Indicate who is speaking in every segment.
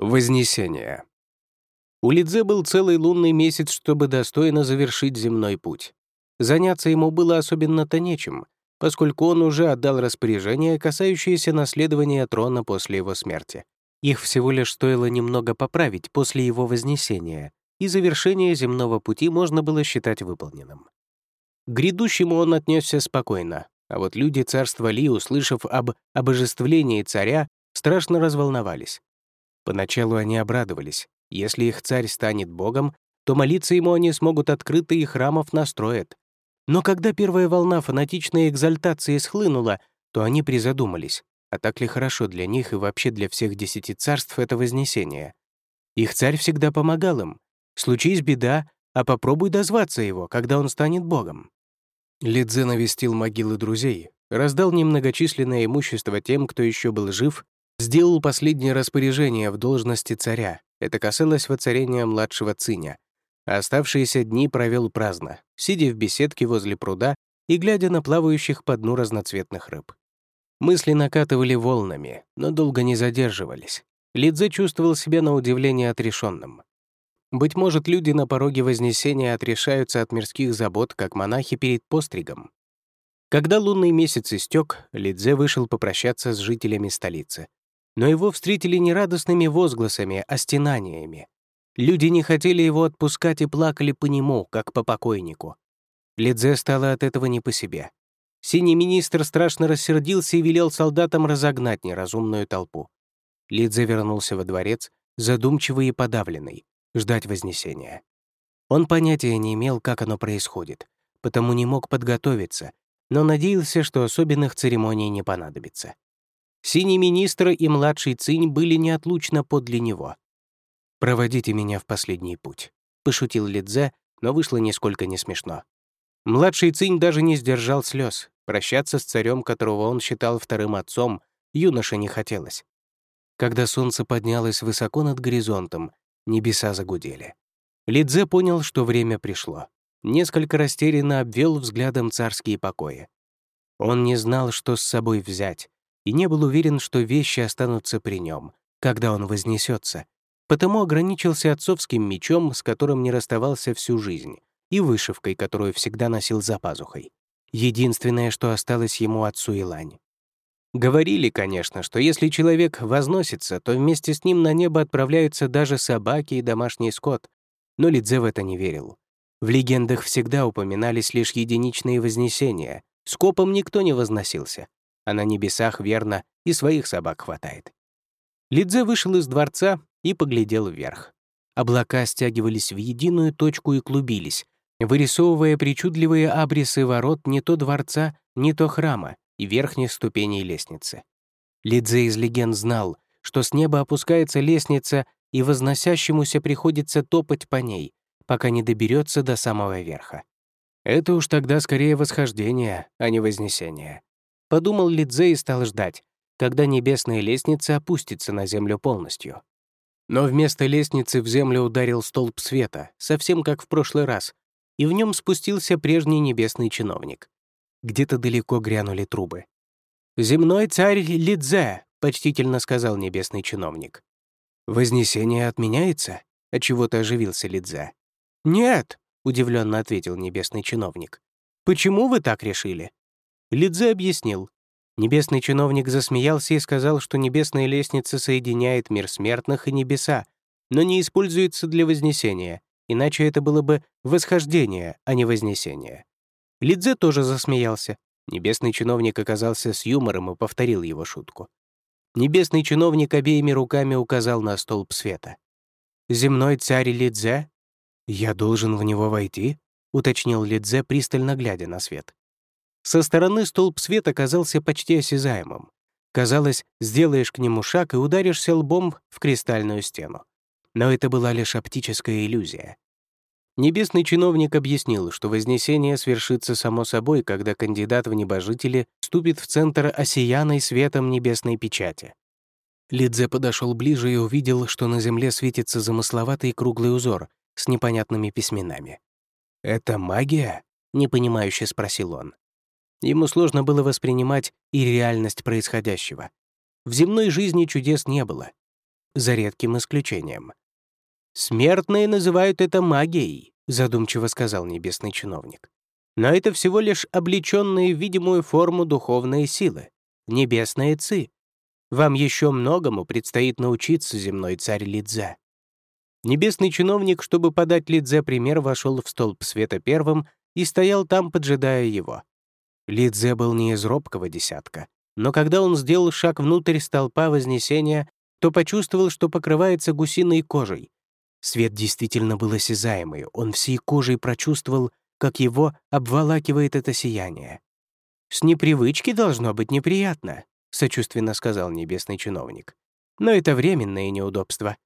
Speaker 1: Вознесение. У Лидзе был целый лунный месяц, чтобы достойно завершить земной путь. Заняться ему было особенно-то нечем, поскольку он уже отдал распоряжение, касающееся наследования трона после его смерти. Их всего лишь стоило немного поправить после его вознесения, и завершение земного пути можно было считать выполненным. К грядущему он отнесся спокойно, а вот люди царства Ли, услышав об обожествлении царя, страшно разволновались. Поначалу они обрадовались. Если их царь станет богом, то молиться ему они смогут открыто и храмов настроят. Но когда первая волна фанатичной экзальтации схлынула, то они призадумались, а так ли хорошо для них и вообще для всех десяти царств это вознесение. Их царь всегда помогал им. Случись беда, а попробуй дозваться его, когда он станет богом. Лидзе навестил могилы друзей, раздал немногочисленное имущество тем, кто еще был жив, сделал последнее распоряжение в должности царя. Это касалось воцарения младшего Циня. Оставшиеся дни провел праздно, сидя в беседке возле пруда и глядя на плавающих по дну разноцветных рыб. Мысли накатывали волнами, но долго не задерживались. Лидзе чувствовал себя на удивление отрешенным. Быть может, люди на пороге Вознесения отрешаются от мирских забот, как монахи перед постригом. Когда лунный месяц истек, Лидзе вышел попрощаться с жителями столицы но его встретили не радостными возгласами, а стенаниями. Люди не хотели его отпускать и плакали по нему, как по покойнику. Лидзе стало от этого не по себе. Синий министр страшно рассердился и велел солдатам разогнать неразумную толпу. Лидзе вернулся во дворец, задумчивый и подавленный, ждать Вознесения. Он понятия не имел, как оно происходит, потому не мог подготовиться, но надеялся, что особенных церемоний не понадобится. Синий министр и младший Цинь были неотлучно подле него. «Проводите меня в последний путь», — пошутил Лидзе, но вышло нисколько не смешно. Младший Цинь даже не сдержал слез. Прощаться с царем, которого он считал вторым отцом, юноше не хотелось. Когда солнце поднялось высоко над горизонтом, небеса загудели. Лидзе понял, что время пришло. Несколько растерянно обвел взглядом царские покои. Он не знал, что с собой взять, и не был уверен, что вещи останутся при нем, когда он вознесется, потому ограничился отцовским мечом, с которым не расставался всю жизнь, и вышивкой, которую всегда носил за пазухой. Единственное, что осталось ему от Суэлань. Говорили, конечно, что если человек возносится, то вместе с ним на небо отправляются даже собаки и домашний скот, но Лидзе в это не верил. В легендах всегда упоминались лишь единичные вознесения, скопом никто не возносился а на небесах, верно, и своих собак хватает. Лидзе вышел из дворца и поглядел вверх. Облака стягивались в единую точку и клубились, вырисовывая причудливые абрисы ворот не то дворца, не то храма и верхних ступеней лестницы. Лидзе из легенд знал, что с неба опускается лестница, и возносящемуся приходится топать по ней, пока не доберется до самого верха. Это уж тогда скорее восхождение, а не вознесение. Подумал Лидзе и стал ждать, когда небесная лестница опустится на землю полностью. Но вместо лестницы в землю ударил столб света, совсем как в прошлый раз, и в нем спустился прежний небесный чиновник. Где-то далеко грянули трубы. «Земной царь Лидзе», — почтительно сказал небесный чиновник. «Вознесение отменяется?» — отчего-то оживился Лидзе. «Нет», — удивленно ответил небесный чиновник. «Почему вы так решили?» Лидзе объяснил. Небесный чиновник засмеялся и сказал, что небесная лестница соединяет мир смертных и небеса, но не используется для вознесения, иначе это было бы восхождение, а не вознесение. Лидзе тоже засмеялся. Небесный чиновник оказался с юмором и повторил его шутку. Небесный чиновник обеими руками указал на столб света. «Земной царь Лидзе? Я должен в него войти?» — уточнил Лидзе, пристально глядя на свет. Со стороны столб света казался почти осязаемым. Казалось, сделаешь к нему шаг и ударишься лбом в кристальную стену. Но это была лишь оптическая иллюзия. Небесный чиновник объяснил, что Вознесение свершится само собой, когда кандидат в небожители вступит в центр осияной светом небесной печати. Лидзе подошел ближе и увидел, что на земле светится замысловатый круглый узор с непонятными письменами. «Это магия?» — непонимающе спросил он. Ему сложно было воспринимать и реальность происходящего. В земной жизни чудес не было. за редким исключением. «Смертные называют это магией», — задумчиво сказал небесный чиновник. «Но это всего лишь облеченные в видимую форму духовные силы, небесные ци. Вам еще многому предстоит научиться, земной царь Лидзе». Небесный чиновник, чтобы подать Лидзе пример, вошел в столб света первым и стоял там, поджидая его. Лидзе был не из робкого десятка, но когда он сделал шаг внутрь столпа Вознесения, то почувствовал, что покрывается гусиной кожей. Свет действительно был осязаемый, он всей кожей прочувствовал, как его обволакивает это сияние. «С непривычки должно быть неприятно», — сочувственно сказал небесный чиновник. «Но это временное неудобство».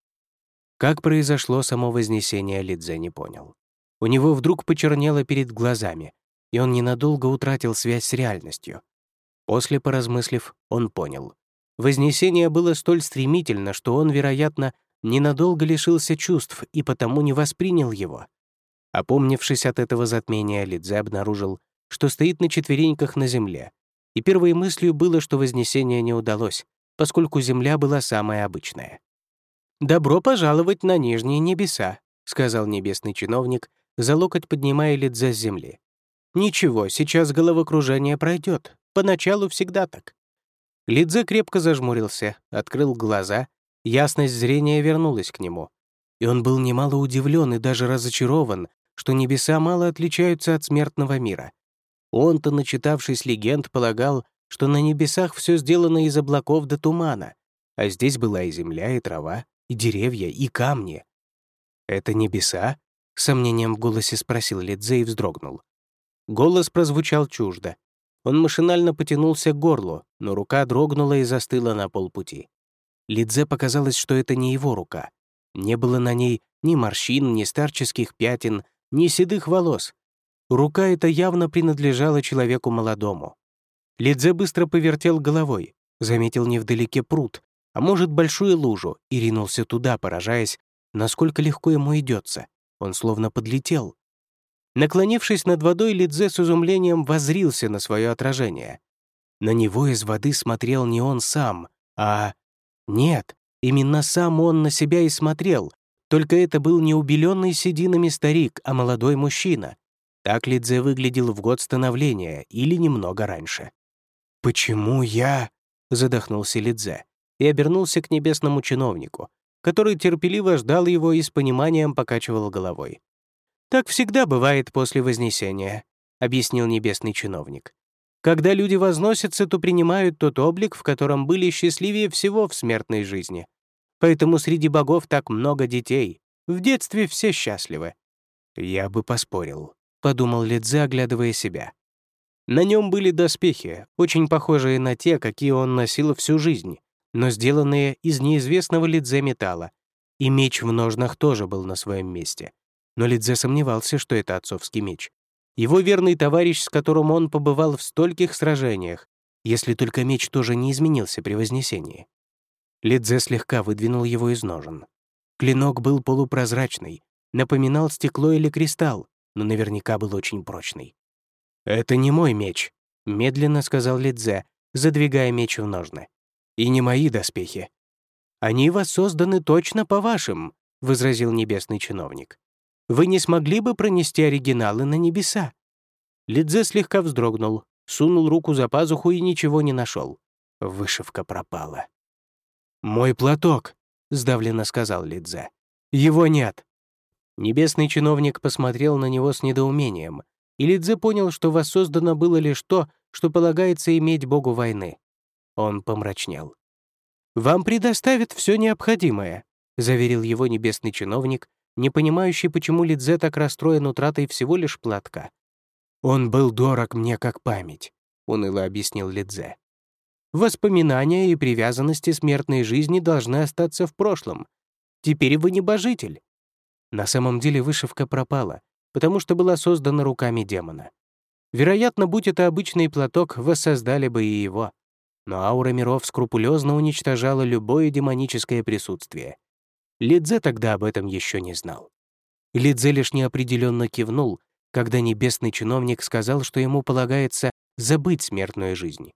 Speaker 1: Как произошло само Вознесение, Лидзе не понял. У него вдруг почернело перед глазами, и он ненадолго утратил связь с реальностью. После, поразмыслив, он понял. Вознесение было столь стремительно, что он, вероятно, ненадолго лишился чувств и потому не воспринял его. Опомнившись от этого затмения, Лидзе обнаружил, что стоит на четвереньках на земле, и первой мыслью было, что Вознесение не удалось, поскольку земля была самая обычная. «Добро пожаловать на нижние небеса», — сказал небесный чиновник, за локоть поднимая Лидзе с земли. «Ничего, сейчас головокружение пройдет. Поначалу всегда так». Лидзе крепко зажмурился, открыл глаза, ясность зрения вернулась к нему. И он был немало удивлен и даже разочарован, что небеса мало отличаются от смертного мира. Он-то, начитавшись легенд, полагал, что на небесах все сделано из облаков до тумана, а здесь была и земля, и трава, и деревья, и камни. «Это небеса?» — сомнением в голосе спросил Лидзе и вздрогнул. Голос прозвучал чуждо. Он машинально потянулся к горлу, но рука дрогнула и застыла на полпути. Лидзе показалось, что это не его рука. Не было на ней ни морщин, ни старческих пятен, ни седых волос. Рука эта явно принадлежала человеку молодому. Лидзе быстро повертел головой, заметил невдалеке пруд, а может, большую лужу, и ринулся туда, поражаясь, насколько легко ему идется. Он словно подлетел. Наклонившись над водой, Лидзе с изумлением возрился на свое отражение. На него из воды смотрел не он сам, а... Нет, именно сам он на себя и смотрел, только это был не убеленный сединами старик, а молодой мужчина. Так Лидзе выглядел в год становления или немного раньше. «Почему я?» — задохнулся Лидзе и обернулся к небесному чиновнику, который терпеливо ждал его и с пониманием покачивал головой. «Так всегда бывает после Вознесения», — объяснил небесный чиновник. «Когда люди возносятся, то принимают тот облик, в котором были счастливее всего в смертной жизни. Поэтому среди богов так много детей. В детстве все счастливы». «Я бы поспорил», — подумал Лидзе, оглядывая себя. На нем были доспехи, очень похожие на те, какие он носил всю жизнь, но сделанные из неизвестного Лидзе металла, и меч в ножнах тоже был на своем месте. Но Лидзе сомневался, что это отцовский меч. Его верный товарищ, с которым он побывал в стольких сражениях, если только меч тоже не изменился при Вознесении. Лидзе слегка выдвинул его из ножен. Клинок был полупрозрачный, напоминал стекло или кристалл, но наверняка был очень прочный. «Это не мой меч», — медленно сказал Лидзе, задвигая меч в ножны и не мои доспехи. Они воссозданы точно по вашим, возразил небесный чиновник. Вы не смогли бы пронести оригиналы на небеса? Лидзе слегка вздрогнул, сунул руку за пазуху и ничего не нашел. Вышивка пропала. «Мой платок», — сдавленно сказал Лидзе. «Его нет». Небесный чиновник посмотрел на него с недоумением, и Лидзе понял, что воссоздано было лишь то, что полагается иметь богу войны. Он помрачнел. «Вам предоставят все необходимое», — заверил его небесный чиновник, не понимающий, почему Лидзе так расстроен утратой всего лишь платка. «Он был дорог мне как память», — уныло объяснил Лидзе. «Воспоминания и привязанности смертной жизни должны остаться в прошлом. Теперь вы небожитель». На самом деле вышивка пропала, потому что была создана руками демона. Вероятно, будь это обычный платок, воссоздали бы и его но аура миров скрупулезно уничтожала любое демоническое присутствие. Лидзе тогда об этом еще не знал. Лидзе лишь неопределенно кивнул, когда небесный чиновник сказал, что ему полагается забыть смертную жизнь.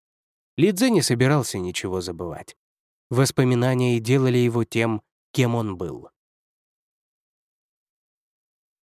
Speaker 1: Лидзе не собирался ничего забывать. Воспоминания делали его тем, кем он был.